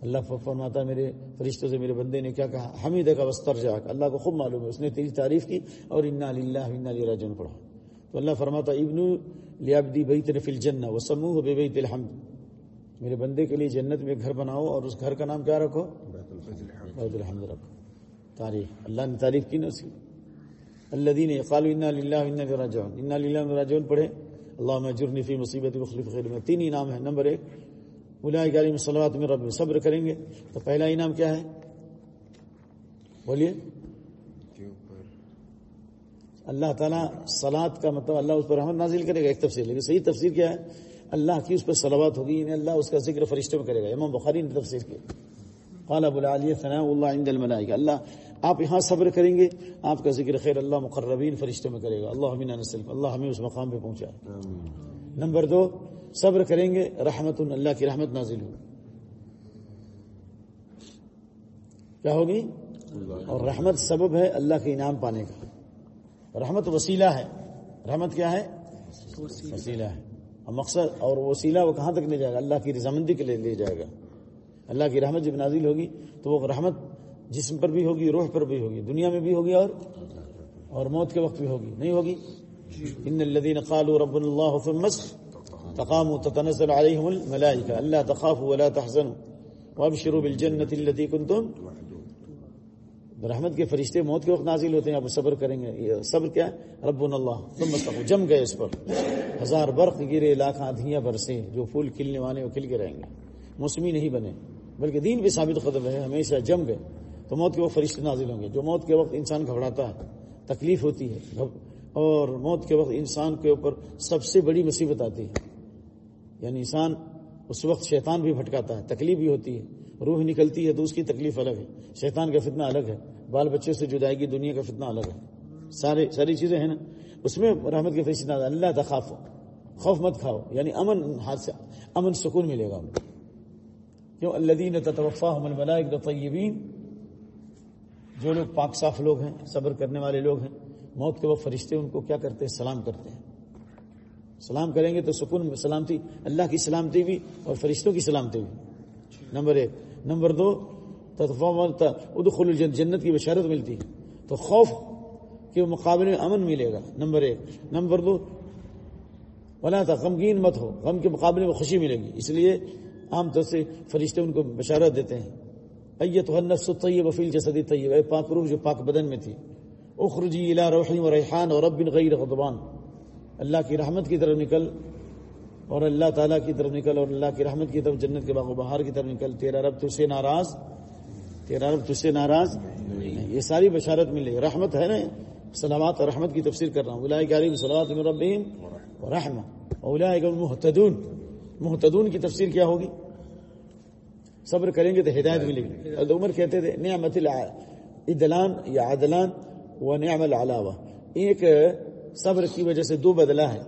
اللہ فرماتا میرے فرشتوں سے، میرے بندے نے کیا کہا؟ حمید کا وستر جا اللہ کو خوب معلوم ہے، اس نے تیری تعریف کی اور انا للہ انا الیہ راجعون پڑھا۔ تو اللہ فرماتا ابن لیابدی بیت فی الجنہ وسموه ببیت الحمد۔ میرے بندے کے لیے جنت میں گھر بناؤ اور اس گھر کا نام کیا رکھو؟ بیت الحمد رکھو۔ تعریف اللہ نے تعریف کی نا اس کی۔ الذين قالوا انا لله وانا الیہ راجعون۔ انا لله راجعون پڑھے اللهم اجرني في مصیبتي واخلف خير منها تین انعام ہے نمبر ایک۔ اولئک علیہم الصلوات من رب صبر کریں گے۔ تو پہلا انعام کیا ہے؟ بولیے۔ اللہ تعالیٰ سلاد کا مطلب اللہ اس پر رحمت نازل کرے گا ایک تفسیر لیکن صحیح تفسیر کیا ہے؟ اللہ کی اس پر صلوات ہوگی یعنی اللہ اس کا ذکر فرشتوں میں کرے گا۔ امام بخاری نے تفسیر کی۔ قال ابو العالیہ ثناء اللہ عند الملائکہ۔ اللہ آپ یہاں صبر کریں گے آپ کا ذکر خیر اللہ مقربین فرشتوں میں کرے گا۔ اللہ ہمیں اللہ ہمیں اس مقام پہ آمین۔ نمبر دو صبر کریں گے رحمت اللہ کی رحمت نازل ہوگی۔ کیا ہوگی؟ اور رحمت سبب ہے اللہ کے انعام پانے کا۔ رحمت وسیلہ ہے۔ رحمت کیا ہے؟ وسیلہ ہے۔ اور مقصد اور وسیلہ وہ کہاں تک لے جائے گا؟ اللہ کی رضامندی کے لیے لے جائے گا۔ اللہ کی رحمت جب نازل ہوگی تو وہ رحمت جسم پر بھی ہوگی روح پر بھی ہوگی دنیا میں بھی ہوگی اور اور موت کے وقت بھی ہوگی۔ نہیں ہوگی؟ ان الذين قالوا ربنا الله ثم تقاموا تتنزل عليهم الملائكه الا تخافوا ولا تحزنوا. وابشروا بالجنه التي كنتم رحمت کے فرشتے موت کے وقت نازل ہوتے ہیں اب صبر کریں گے. یہ صبر کیا؟ ہے ربنا اللہ. ثم استقوا. جم گئے اس پر. ہزار برق گرے لاکھ آندھیاں برسے، جو پھول کھلنے والے وہ کھل کے رہیں گے. موسمی نہیں بنے، بلکہ دین بھی ثابت قدم رہے ہمیشہ جم گئے. تو موت کے وقت فرشتے نازل ہوں گے. جو موت کے وقت انسان گھبراتا ہے، تکلیف ہوتی ہے اور موت کے وقت انسان کے اوپر سب سے بڑی مصیبت آتی ہے. یعنی انسان اس وقت شیطان بھی بھٹکاتا ہے، تکلیف بھی ہوتی ہے، روح نکلتی ہے تو اس کی تکلیف الگ ہے۔ شیطان کا فتنہ الگ ہے، بال بچے سے جدائی کی دنیا کا فتنہ الگ ہے۔ سارے، ساری چیزیں ہیں نا۔ اس میں رحمت کے فرشتے اللہ تخاف خوف مت کھاؤ یعنی امن ہاتھ سے، امن سکون ملے گا ان کو۔ کیوں؟ الذین تتوفاہم الملائکۃ طیبین جو لوگ پاک صاف لوگ ہیں، صبر کرنے والے لوگ ہیں، موت کے وقت فرشتے ان کو کیا کرتے ہیں؟ سلام کرتے ہیں۔ سلام کریں گے تو سکون سلامتی، اللہ کی سلامتی بھی اور فرشتوں کی سلامتی بھی۔ نمبر ایک۔ نمبر دو ادخل الجنت جنت کی بشارت ملتی۔ ہے تو خوف کے مقابلے میں امن ملے گا۔ نمبر ایک۔ نمبر دو، ولا تھا غمگین مت ہو۔ غم کے مقابلے میں خوشی ملے گی۔ اس لیے عام طور سے فرشتے ان کو بشارت دیتے ہیں۔ ایت النفس الطیب وفیل جسدی طیب اے پاک روح جو پاک بدن میں تھی۔ اخرجی الى روح و ریحان اور رب غیر غضبان۔ اللہ کی رحمت کی طرف نکل اور اللہ تعالیٰ کی طرف نکل اور اللہ کی رحمت کی طرف جنت کے باغ و بہار کی طرف نکل۔ تیرا رب تجھ سے ناراض؟ تیرا رب تجھ سے ناراض؟ یہ ساری بشارت ملے گی رحمت ہے نا؟ سلامات اور رحمت کی تفسیر کر رہا ہوں۔ اولئک علیہم صلوات من ربہم ورحمہ اولئک محتدون کی تفسیر کیا ہوگی؟ صبر کریں گے تو ہدایت ملے گی۔ عمر کہتے تھے، نعمت العدلان یا عدلان و نعم العلاوہ۔ ایک صبر کی وجہ سے دو بدلہ ہے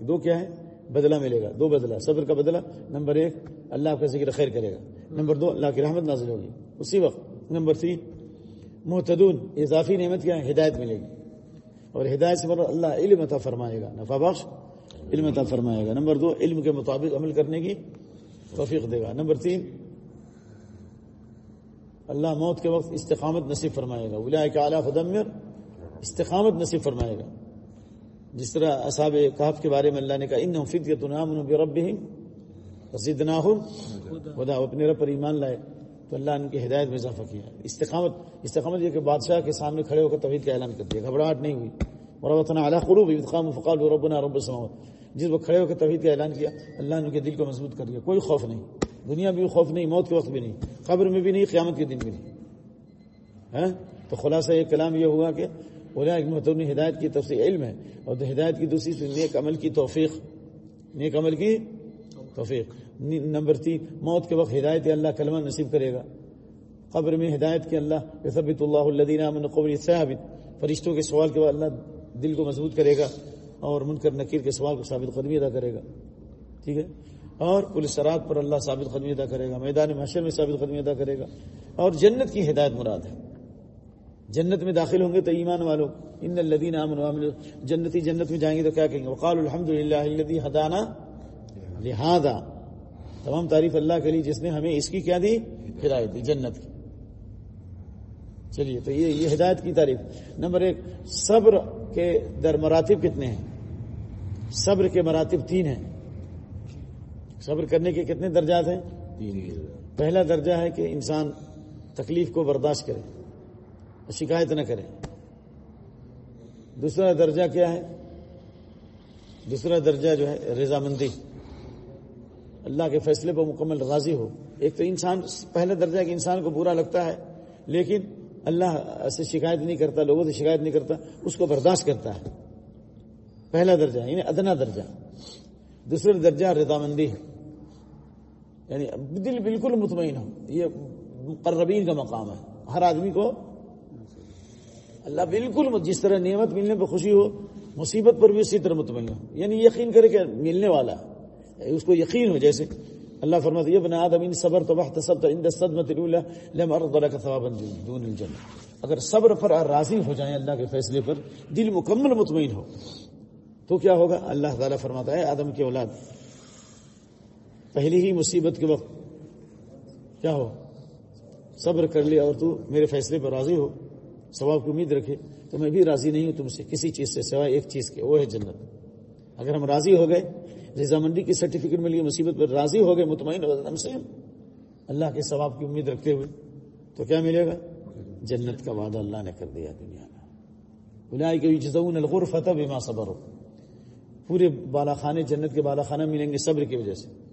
دو کیا ہے بدلہ ملے گا۔ دو بدلہ۔ صبر کا بدلہ، نمبر ایک، اللہ کا ذکر خیر کرے گا۔ نمبر دو، اللہ کی رحمت نازل ہوگی۔ اسی وقت، نمبر تین محتدون اضافی نعمت کیا ہے ہدایت ملے گی۔ اور ہدایت سے مراد اللہ علم عطا فرمائے گا۔ نفع بخش، علم عطا فرمائے گا۔ نمبر دو، علم کے مطابق عمل کرنے کی توفیق دے گا۔ نمبر تین، اللہ موت کے وقت استقامت نصیب فرمائے گا۔ اولئک اعلی فدمر استقامت نصیب فرمائے گا۔ جس طرح اصحاب کہف کے بارے میں اللہ نے کہا انہم فدیۃ آمنوا بربہم وزدناہم خدا اپنے رب پر ایمان لائے۔ تو اللہ نے ان کی ہدایت میں اضافہ کیا۔ استقامت استقامت یہ کہ بادشاہ کے سامنے کھڑے ہو کر توحید کا اعلان کر دیا۔ گھبراہٹ نہیں ہوئی۔ وربطنا علی قلوب اذ قاموا ربنا رب السماوات۔ جس وہ کھڑے ہو کر توحید کا اعلان کیا، اللہ نے ان کے دل کو مضبوط کر دیا۔ کوئی خوف نہیں۔ دنیا میں بھی خوف نہیں، موت کے وقت بھی نہیں۔ قبر میں بھی نہیں، قیامت کے دن بھی نہیں۔ ہاں؟ تو خلاصہ یہ کلام یہ ہوا کہ اولئک محتون ہدایت کی تفسیر علم ہے اور تو ہدایت کی دوسری سے نیک عمل کی توفیق، نیک عمل کی توفیق۔ نمبر تین، موت کے وقت ہدایت اللہ کلمہ نصیب کرے گا۔ قبر میں ہدایت کے اللہ، یثبت اللہ الذین آمنوا قول ثابت۔ فرشتوں کے سوال کے بعد اللہ دل کو مضبوط کرے گا اور منکر نکیر کے سوال کو ثابت قدمی ادا کرے گا۔ ٹھیک ہے؟ اور پولیس سرات پر اللہ ثابت قدمی ادا کرے گا۔ میدان محشر میں ثابت قدمی ادا کرے گا۔ اور جنت کی ہدایت مراد ہے۔ جنت میں داخل ہوں گے تو ایمان والوں۔ ان آمنوا وعملوا۔ جنتی جنت میں جائیں گے تو کیا کہیں گے؟ وقال الحمد للہ ہدانا لہذا۔ تمام تعریف اللہ کے لیے جس نے ہمیں اس کی کیا دی؟ ہدایت دی جنت کی۔ چلیے تو یہ یہ ہدایت کی تعریف۔ نمبر ایک صبر کے در مراتب کتنے ہیں؟ صبر کے مراتب تین ہیں۔ صبر کرنے کے کتنے درجات ہیں؟ پہلا درجہ ہے کہ انسان تکلیف کو برداشت کرے۔ شکایت نہ کرے دوسرا درجہ کیا ہے؟ دوسرا درجہ جو ہے، رضامندی۔ اللہ کے فیصلے پر مکمل راضی ہو۔ ایک تو انسان پہلا درجہ کہ انسان کو برا لگتا ہے، لیکن اللہ سے شکایت نہیں کرتا، لوگوں سے شکایت نہیں کرتا، اس کو برداشت کرتا ہے۔ پہلا درجہ یعنی ادنا درجہ۔ دوسرا درجہ، رضامندی۔ ہے یعنی دل بالکل مطمئن ہو۔ یہ مقربین کا مقام ہے۔ ہر آدمی کو اللہ بالکل جس طرح نعمت ملنے پہ خوشی ہو، مصیبت پر بھی اسی طرح مطمئن ہو۔ یعنی یقین کرے کہ ملنے والا اس کو یقین ہو جیسے۔ اللہ فرماتا یہ بنا آدم ان صبر تو وقت سب تو صدمت کا دون الجنہ اگر صبر پر راضی ہو جائیں اللہ کے فیصلے پر، دل مکمل مطمئن ہو۔ تو کیا ہوگا؟ اللہ تعالیٰ فرماتا ہے آدم کی اولاد، پہلی ہی مصیبت کے وقت کیا ہو؟ صبر کر لیا اور تو میرے فیصلے پر راضی ہو۔ ثواب کی امید رکھے تو میں بھی راضی نہیں ہوں تم سے کسی چیز سے سوائے ایک چیز کے، وہ ہے جنت۔ اگر ہم راضی ہو گئے رضامندی کی سرٹیفکیٹ مل گئی مصیبت پر راضی ہو گئے، مطمئن ہو ہم سے اللہ کے ثواب کی امید رکھتے ہوئے تو کیا ملے گا؟ جنت کا وعدہ اللہ نے کر دیا دنیا میں بلائی کے جزون الغرفت بما صبر ہو پورے بالا خانے، جنت کے بالا خانہ ملیں گے صبر کی وجہ سے۔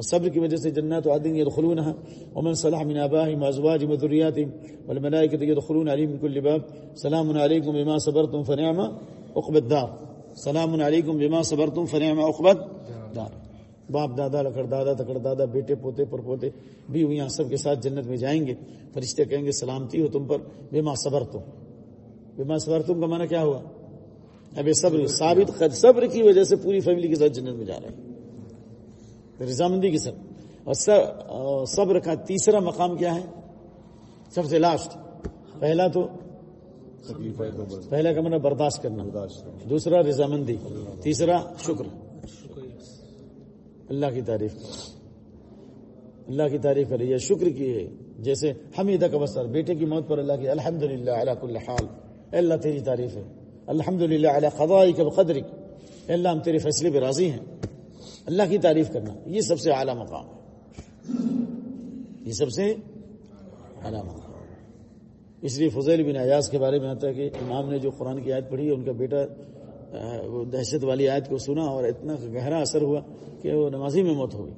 اور صبر کی وجہ سے جنت عادن يدخلونها ومن صلح من ابائهم وازواجهم وذرياتهم والملائكه يدخلون عليهم من كل باب. سلام عليكم بما صبرتم فنعم عقب الدار سلام علیکم بما صبرتم فنعم عقبت دار. باپ دادا لکڑ دادا تکڑ دادا بیٹے پوتے پر پوتے بھی یہاں سب کے ساتھ جنت میں جائیں گے. فرشتے کہیں گے سلامتی ہو تم پر بما صبر تم بما صبر تم کا معنی کیا ہوا؟ اب صبر، ثابت صبر کی وجہ سے پوری فیملی کے ساتھ جنت میں جا رہے ہیں۔ رضامندی کی سب۔ اور صبر کا تیسرا مقام کیا ہے؟ سب سے لاسٹ پہلا تو پہلا کا مطلب برداشت کرنا۔ دوسرا رضامندی تیسرا شکر۔ اللہ کی تعریف۔ اللہ کی تعریف کر رہی ہے۔ شکر کی ہے۔ جیسے حمیدہ کا بسر بیٹے کی موت پر اللہ کی الحمد للہ اللہ حال۔ اللہ تیری تعریف ہے۔ الحمد للہ اللہ خدائی کا قدرک اللہ ہم تیرے فیصلے پہ راضی ہیں۔ اللہ کی تعریف کرنا، یہ سب سے اعلیٰ مقام ہے۔ یہ سب سے اعلیٰ مقام اس لیے فضیل بن ایاز کے بارے میں آتا ہے کہ امام نے جو قرآن کی آیت پڑھی ہے ان کا بیٹا وہ دہشت والی آیت کو سنا اور اتنا گہرا اثر ہوا کہ وہ نمازی میں موت ہو گئی۔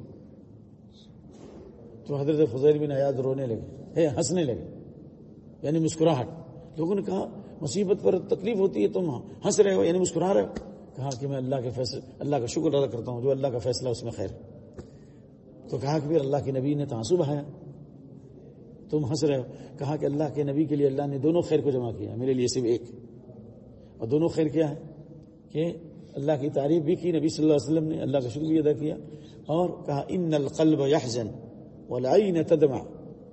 تو حضرت فضیل بن ایاز رونے لگے ہنسنے لگے یعنی مسکراہٹ۔ لوگوں نے کہا، مصیبت پر تکلیف ہوتی ہے، تم ہنس رہے ہو یعنی مسکرا رہے ہو۔ کہا کہ میں اللہ کے فیصلے اللہ کا شکر ادا کرتا ہوں، جو اللہ کا فیصلہ اس میں خیر۔ تو کہا کہ پھر اللہ کے نبی نے تانسو بہایا۔ تم ہنس رہے ہو۔ کہا کہ اللہ کے نبی کے لیے اللہ نے دونوں خیر کو جمع کیا، میرے لیے صرف ایک۔ اور دونوں خیر کیا ہے؟ کہ اللہ کی تعریف بھی کی، نبی صلی اللہ علیہ وسلم نے اللہ کا شکر بھی ادا کیا۔ اور کہا، ان القلب يحزن والعين تدمع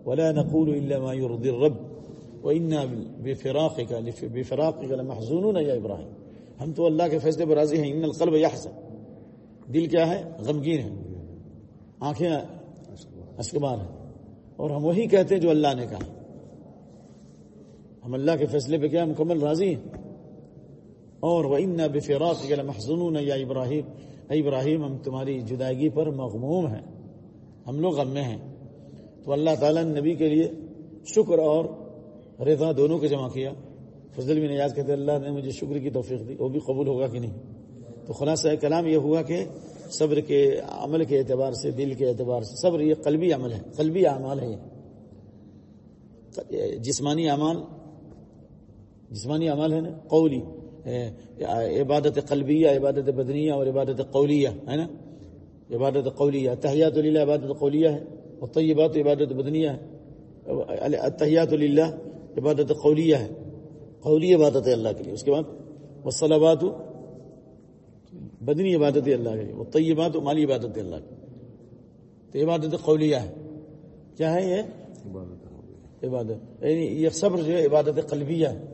ولا نقول الا ما يرضي الرب وانا بفراقك بفراقك لمحزونون يا ابراهيم ہم تو اللہ کے فیصلے پر راضی ہیں، ان القلب يحزن دل کیا ہے؟ غمگین ہے۔ آنکھیں اشکبار ہیں۔ اور ہم وہی کہتے ہیں جو اللہ نے کہا۔ ہم اللہ کے فیصلے پہ کیا مکمل راضی ہیں؟ اور وہ ان بفراق محسن یا ابراہیم، اے ابراہیم، ہم تمہاری جدائیگی پر مغموم ہیں۔ ہم لوگ غم میں ہیں۔ تو اللہ تعالیٰ نے نبی کے لیے شکر اور رضا دونوں کو جمع کیا۔ فضل بھی نیاز کہتے اللہ نے مجھے شکر کی توفیق دی، وہ بھی قبول ہوگا کہ نہیں؟ تو خلاصہ کلام یہ ہوا کہ صبر کے عمل کے اعتبار سے، دل کے اعتبار سے، صبر یہ قلبی عمل ہے، قلبی اعمال ہے یہ۔ جسمانی اعمال جسمانی اعمال ہے نا، قولی عبادت قلبیہ، عبادت بدنیہ اور عبادت قولیہ، ہے نا؟ عبادت قولیہ تحیات اللہ عبادت قولیہ ہے اور طیبات عبادت بدنیہ ہے تحیات اللہ عبادت قولیہ ہے۔ قولی عبادت ہے اللہ کے لیے۔ اس کے بعد وسلابات بدنی عبادت اللہ کے لیے۔ وہ طیبات مالی عبادت اللہ کی تو عبادت قولیہ ہے کیا ہے یہ؟ عبادت یعنی یہ صبر جو ہے، عبادت قلبیہ ہے۔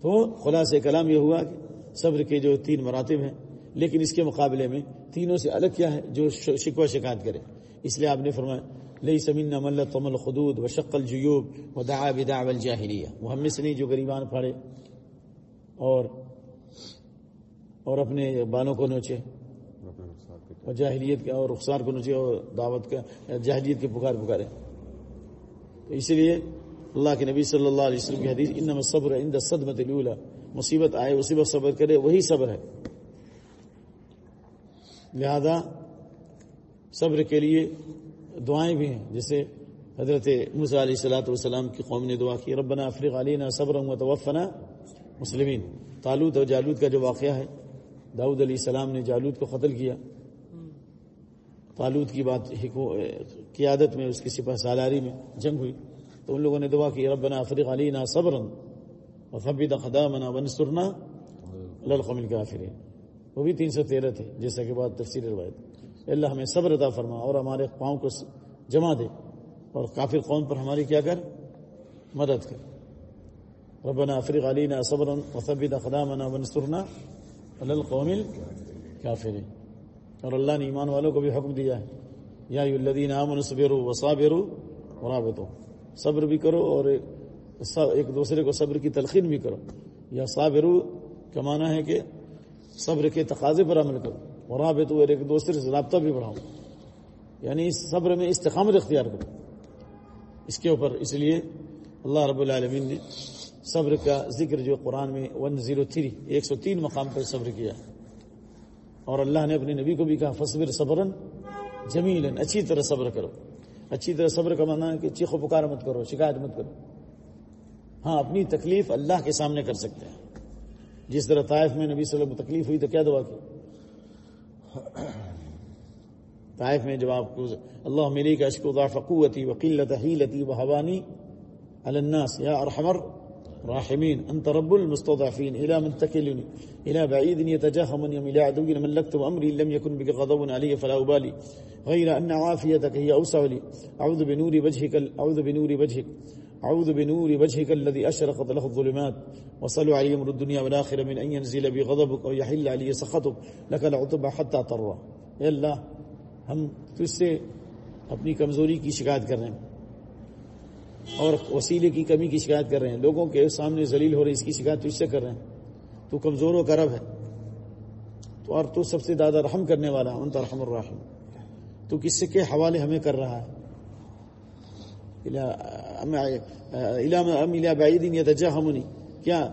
تو خلاص کلام یہ ہوا کہ صبر کے جو تین مراتب ہیں، لیکن اس کے مقابلے میں تینوں سے الگ کیا ہے جو شکوہ شکایت کرے۔ اس لیے آپ نے فرمایا لئی سمین ملت تمل خدود و شکل جیوب و دا بدا الجاہلیہ وہ ہم سے نہیں جو غریبان پھاڑے اور اور اپنے بالوں کو نوچے۔ اور جاہلیت کے اور رخسار کو نوچے اور دعوت کا جاہلیت کے پکار پکارے۔ تو اسی لیے اللہ کے نبی صلی اللہ علیہ وسلم کی حدیث انما صبر عند الصدمۃ الاولى مصیبت آئے اسی وقت صبر کرے وہی صبر ہے۔ لہذا صبر کے لیے دعائیں بھی ہیں۔ جیسے حضرت موسیٰ علیہ الصلوۃ والسلام کی قوم نے دعا کی، ربنا افرغ علينا صبرا وتوفنا مسلمین. طالوت اور جالوت کا جو واقعہ ہے، داؤد علیہ السلام نے جالوت کو قتل کیا۔ طالوت کی بات قیادت میں، اس کی سپہ سالاری میں جنگ ہوئی۔ تو ان لوگوں نے دعا کی، ربنا افرغ علینا صبرا وثبت قدامنا وانصرنا على القوم الكافرين وہ بھی تین سو تیرہ تھے، جیسا کہ بات تفسیر روایت۔ اللہ ہمیں صبر عطا فرما اور ہمارے پاؤں کو جمع دے اور کافر قوم پر ہماری کیا کر؟ مدد کر۔ ربنا افرغ علینا صبرا وثبت قدامنا وانصرنا على القوم الكافرين اور اللہ نے ایمان والوں کو بھی حکم دیا ہے۔ یا الذین آمنوا اصبروا وصابروا ورابطوا۔ صبر بھی کرو اور ایک دوسرے کو صبر کی تلقین بھی کرو۔ یا صابرو کا معنی ہے کہ صبر کے تقاضے پر عمل کرو۔ اور آپ تو ایک دوسرے سے رابطہ بھی بڑھاؤ۔ یعنی اس صبر میں استقامت اختیار کرو۔ اس کے اوپر اس لیے اللہ رب العالمین نے صبر کا ذکر جو قرآن میں ون زیرو تھری، ایک سو تین مقام پر صبر کیا۔ اور اللہ نے اپنے نبی کو بھی کہا فصبر صبرن جمیل اچھی طرح صبر کرو۔ اچھی طرح صبر کا معنی ہے کہ چیخ و پکار مت کرو، شکایت مت کرو۔ ہاں اپنی تکلیف اللہ کے سامنے کر سکتے ہیں۔ جس طرح طائف میں نبی صلی اللہ علیہ تکلیف ہوئی تو کیا دعا کی؟ طائف میں جب آپ کو اللہ ملی کا اشک فقوتی وکیلت حیلتی و حوانی الناس، یا ارحمر راحمين أنت رب المستضعفين إلى من تکلنی تكلني إلى بعيد يتجهمني إلى عدو ملكت أمري لم يكن بك غضب علي فلا أبالي غير أن عافيتك هي أوسع لي أعوذ بنور وجهك أعوذ بنور وجهك أعوذ بنور وجهك الذي أشرقت له الظلمات، وصلوا علي أمر الدنيا والآخرة من أن ينزل بغضبك أو يحل علي سخطك، لك العتب حتى تروى يا الله ہم تجھ سے اپنی کمزوری کی شکایت کر رہے ہیں، اور وسیلے کی کمی کی شکایت کر رہے ہیں، لوگوں کے سامنے ذلیل ہو رہے اس کی شکایت تجھ سے کر رہے ہیں۔ تو کمزور و کرب ہے۔ تو اور تو سب سے زیادہ رحم کرنے والا ان رحم الرحم تو کس سے کے حوالے ہمیں کر رہا ہے؟ ہمنی کیا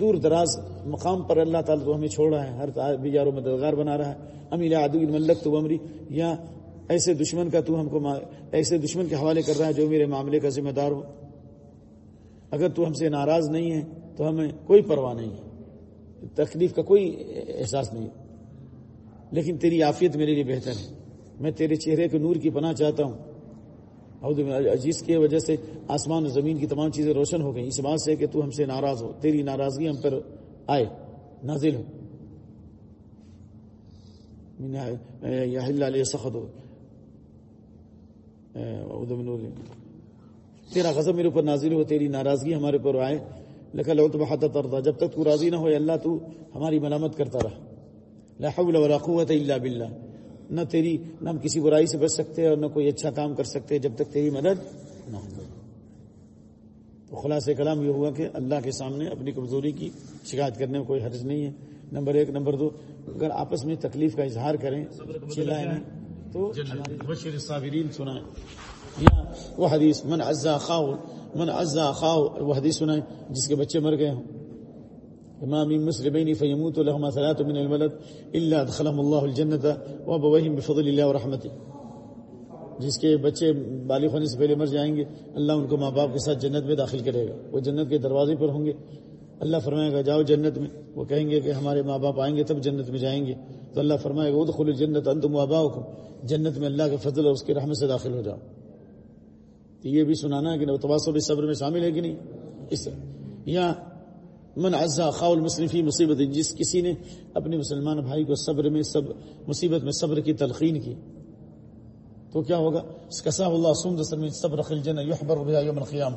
دور دراز مقام پر اللہ تعالیٰ تو ہمیں چھوڑ رہا ہے؟ ہر بیجاروں مددگار بنا رہا ہے. امیل عدو ملک تو امری یا ایسے دشمن کا تو ہم کو ایسے دشمن کے حوالے کر رہا ہے جو میرے معاملے کا ذمہ دار ہو. اگر تو ہم سے ناراض نہیں ہے تو ہمیں کوئی پرواہ نہیں ہے. تکلیف کا کوئی احساس نہیں لیکن تیری عافیت میرے لیے بہتر ہے. میں تیرے چہرے کے نور کی پناہ چاہتا ہوں. جس کی وجہ سے آسمان و زمین کی تمام چیزیں روشن ہو گئیں۔ اس بات سے کہ تو ہم سے ناراض ہو۔ تیری ناراضگی ہم پر آئے۔ نازل ہو۔ علیہ سخت ہو۔ تیرا غضب میرے اوپر نازل ہو، تیری ناراضگی ہمارے اوپر آئے۔ لکھا، لو تو بہت جب تک تو راضی نہ ہو اللہ تو ہماری ملامت کرتا رہا۔ لا حول ولا قوت الا باللہ۔ نہ تیری نہ ہم کسی برائی سے بچ سکتے اور نہ کوئی اچھا کام کر سکتے جب تک تیری مدد نہ ہو۔ تو خلاص کلام یہ ہوا کہ اللہ کے سامنے اپنی کمزوری کی شکایت کرنے میں کوئی حرض نہیں ہے۔ نمبر ایک نمبر دو اگر آپس میں تکلیف کا اظہار کریں چلائیں تو صابرین سنائیں۔ یا وہ حدیث من عزا خاؤ من عزا خاؤ وہ حدیث سنائیں جس کے بچے مر گئے ہوں۔ امام مسلمين فيموت لهما ثلاث من الولد الا ادخلهم الله الجنه وابويهم بفضل الله ورحمته. جس کے بچے بالغ ہونے سے پہلے مر جائیں گے، اللہ ان کو ماں باپ کے ساتھ جنت میں داخل کرے گا۔ وہ جنت کے دروازے پر ہوں گے۔ اللہ فرمائے گا، جاؤ جنت میں۔ وہ کہیں گے کہ ہمارے ماں باپ آئیں گے تب جنت میں جائیں گے۔ تو اللہ فرمائے گا، ادخلوا الجنه انتم واباؤكم جنت میں اللہ کے فضل اور اس کی رحمت سے داخل ہو جاؤ۔ تو یہ بھی سنانا ہے کہ تباسب صبر میں شامل ہے کہ نہیں؟ اس یا من عزا خاول مصنفی مصیبت، جس کسی نے اپنے مسلمان بھائی کو صبر میں، سب مصیبت میں صبر کی تلقین کی۔ تو کیا ہوگا؟ کسا اللہ سمد میں صبر خلجن یحبر بها یوم القیام۔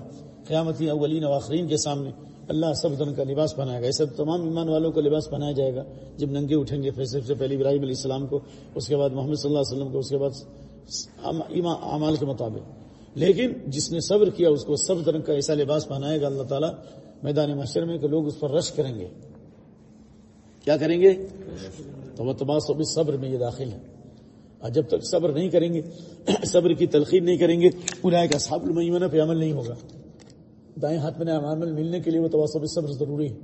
قیامتی اولین و آخرین کے سامنے اللہ سب دن کا لباس پہنائے گا۔ ایسے تمام ایمان والوں کا لباس پہنایا جائے گا۔ جب ننگے اٹھیں گے، پھر سب سے پہلے ابراہیم علیہ السلام کو، اس کے بعد محمد صلی اللہ علیہ وسلم کو، اس کے بعد اعمال کے مطابق۔ لیکن جس نے صبر کیا، اس کو سب طرح کا ایسا لباس پہنائے گا، اللہ تعالیٰ میدان محشر میں کہ لوگ اس پر رش کریں گے۔ کیا کریں گے؟ تو وہ تباس و صبر میں یہ داخل ہے اور جب تک صبر نہیں کریں گے، صبر کی تلخیر نہیں کریں گے پورا ایک اصحاب المعینہ پہ عمل نہیں ہوگا۔ دائیں ہاتھ میں عمل ملنے کے لیے وہ تباس صبر ضروری ہے۔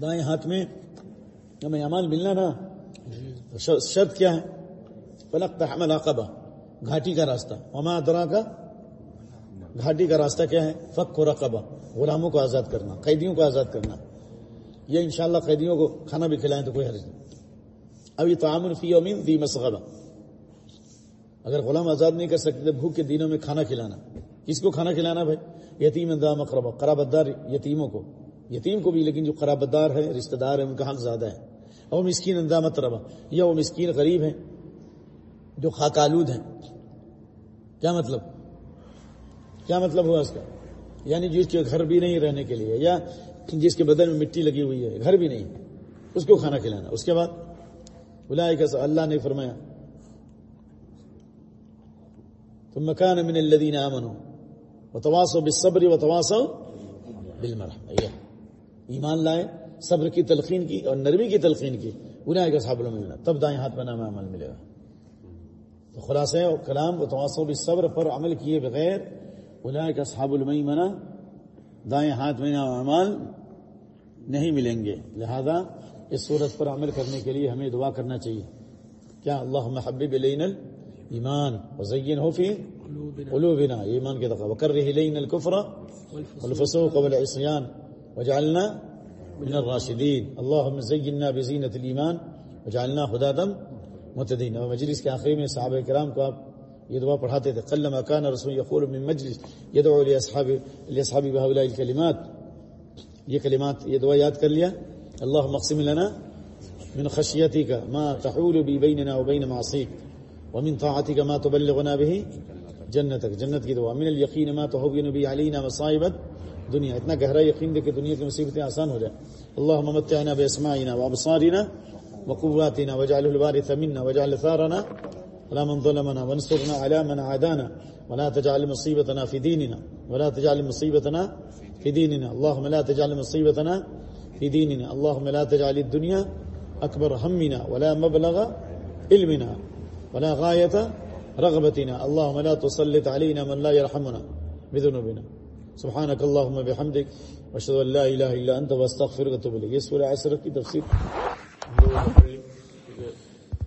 دائیں ہاتھ میں ہمیں عمل ملنا نا، شرط کیا ہے؟ فلق حمل عقبہ، گھاٹی کا راستہ۔ وما درا کا گھاٹی کا راستہ کیا ہے؟ فق و رقبہ غلاموں کو آزاد کرنا، قیدیوں کو آزاد کرنا۔ یہ انشاءاللہ قیدیوں کو کھانا بھی کھلائیں تو کوئی حرض نہیں۔ اب یہ تعامن فی امین دی مسغبہ۔ اگر غلام آزاد نہیں کر سکتے بھوک کے دنوں میں کھانا کھلانا۔ کس کو کھانا کھلانا بھائی؟ یتیم اندام اقربا قرابت دار یتیموں کو۔ یتیم کو بھی، لیکن جو قرابت دار ہے رشتہ دار ہے ان کا حق زیادہ ہے۔ اور مسکین اندامت ربا یا وہ مسکین غریب ہیں، جو خاک آلود ہیں۔ کیا مطلب؟ کیا مطلب ہوا اس کا؟ یعنی جس کے گھر بھی نہیں رہنے کے لیے، یا جس کے بدن میں مٹی لگی ہوئی ہے، گھر بھی نہیں، اس کو کھانا کھلانا۔ اس کے بعد؟ بلایا کہ اللہ نے فرمایا تو ثم كان من الذين آمنوا، وتواصوا بالصبر وتواصوا بالمرحمة یہ ایمان لائے، صبر کی تلقین کی اور نرمی کی تلقین کی۔ انہیں کا صحابہ ملنا تب دائیں ہاتھ میں عمل ملے گا۔ تو خلاصہ و کلام و تواصل بالصبر پر عمل کیے بغیر انہیں کا صحاب المنا دائیں ہاتھ میں نام عمل نہیں ملیں گے۔ لہذا اس صورت پر عمل کرنے کے لیے ہمیں دعا کرنا چاہیے۔ کیا اللہ محبب لین ایمان وزین ہو فی قلوبنا ایمان کے دقا وکر لین الكفر والفسوق والعصيان وجعلنا من الراشدين اللهم زينا بزينة الإيمان وجعلنا هداة متدين اور مجلس کے آخری میں صحابہ کرام کو آپ یہ دعا پڑھاتے تھے. قل ما كان رسول يقول من مجلس يدعو لاصحاب لاصحاب بهؤلاء الكلمات. یہ کلمات، یہ دعا یاد کر لیا. اللهم اقسم لنا من خشيتك ما تحول بي بيننا وبين معصيك ومن طاعتك ما تبلغنا به جنتك جنت کی دعا. من اليقين ما تهون به علينا مصائب دنیا اتنا گہرا یقین دے کہ دنیا کی مصیبتیں آسان ہو جائیں. اللهم متعنا باسماعنا وابصارنا وقواتنا واجعله الوارث منا واجعل ثارنا على من ظلمنا وانصرنا على من عادانا ولا تجعل مصيبتنا في ديننا ولا تجعل مصيبتنا في ديننا. اللهم لا تجعل مصيبتنا في ديننا. اللهم لا تجعل الدنيا أكبر همنا ولا مبلغ علمنا ولا غاية رغبتنا. اللهم لا تسلط علينا من لا يرحمنا بذنوبنا. سبحانك اللهم بحمدك واشهد ان لا اله الا انت واستغفرك واتوب اليك یہ سورہ عصر کی تفسیر